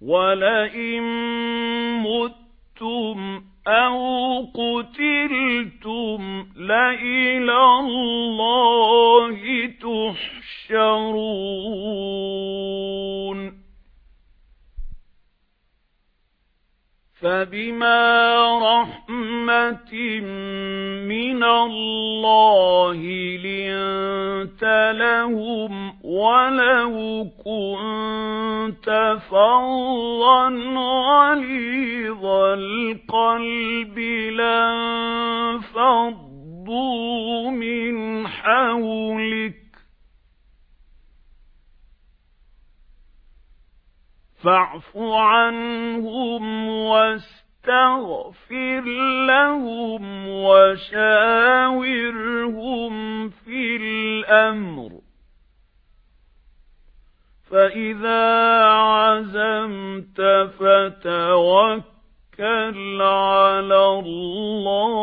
وَلَئِن مُتُّمْ أَوْ قُتِلْتُمْ لَإِلَى اللَّهِ تُحْشَرُونَ فَبِمَا رَحْمَةٍ مِنَ اللَّهِ لِنتَ لَهُمْ وَلَوْ كُنتَ فَظًّا غَلِيظَ الْقَلْبِ لَانفَضُّوا مِنْ حَوْلِكَ فَاعْفُ عَنْهُمْ وَاسْتَغْفِرْ لَهُمْ وَشَاوِرْهُمْ فِي الْأَمْرِ فَإِذَا عَزَمْتَ فَتَوَكَّلْ عَلَى اللَّهِ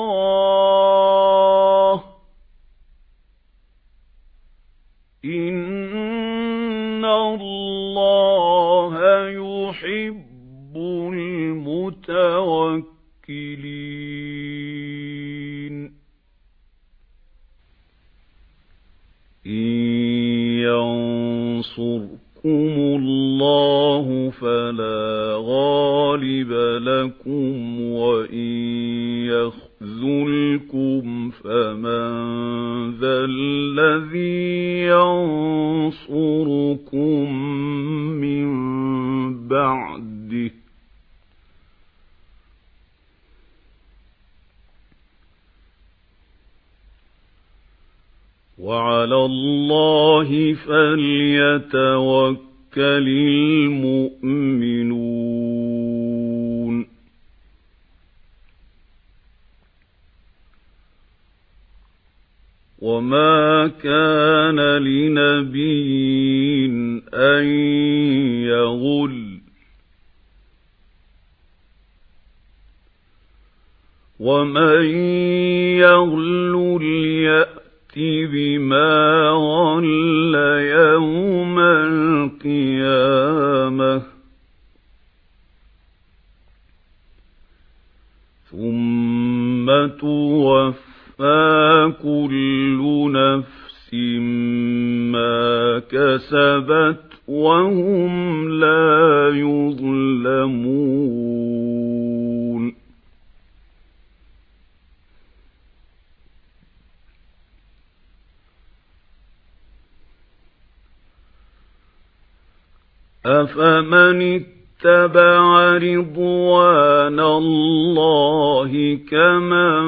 إِنَّ اللَّهَ يُحِبُّ الْمُتَوَكِّلِينَ يَنصُرْكُمُ اللَّهُ فَلَا غَالِبَ لَكُمْ وَإِن يَخْذُلْكُمْ فَمَن ذَا الَّذِي يَنصُرُكُم مِّن بَعْدِهِ وَعَلَى اللَّهِ فَلْيَتَوَكَّلِ الْمُؤْمِنُونَ. وَمَا كَانَ لِنَبِيٍّ أَن يَغُلَّ. وَمَن يَغْلُلْ يَأْتِ بِمَا ثُمَّ تُوَفَّى كُلُّ نَفْسٍ مَا كَسَبَتْ وَهُمْ لَا يُظْلَمُونَ أَفَمَنِ اتَّبَعَ رِضْوَانَ اللَّهِ كَمَن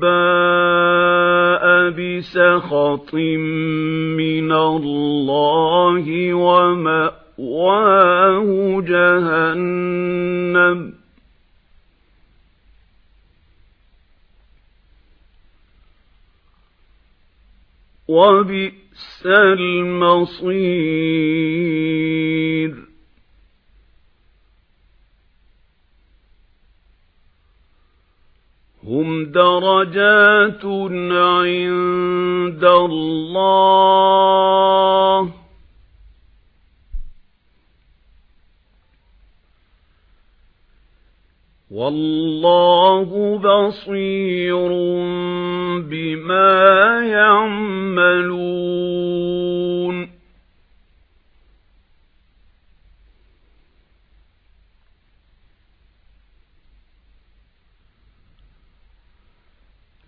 بَاءَ بِسَخَطٍ مِّنَ اللَّهِ وَمَأْوَاهُ جَهَنَّمُ. وَبِئْسَ الْمَصِيرُ. دَرَجَاتٌ عِندَ اللَّهِ. وَاللَّهُ بَصِيرٌ بِمَا يَعْمَلُونَ.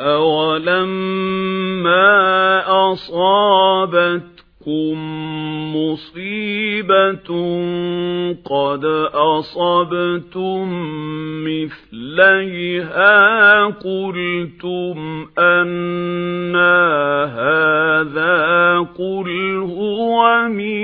أولما أصابت تُصِبْكُم مُّصِيبَةٌ قَدْ أَصَبْتُم مِّثْلَيْهَا قُلْتُمْ أَنَّىٰ هَٰذَا قُلْ هُوَ مِنْ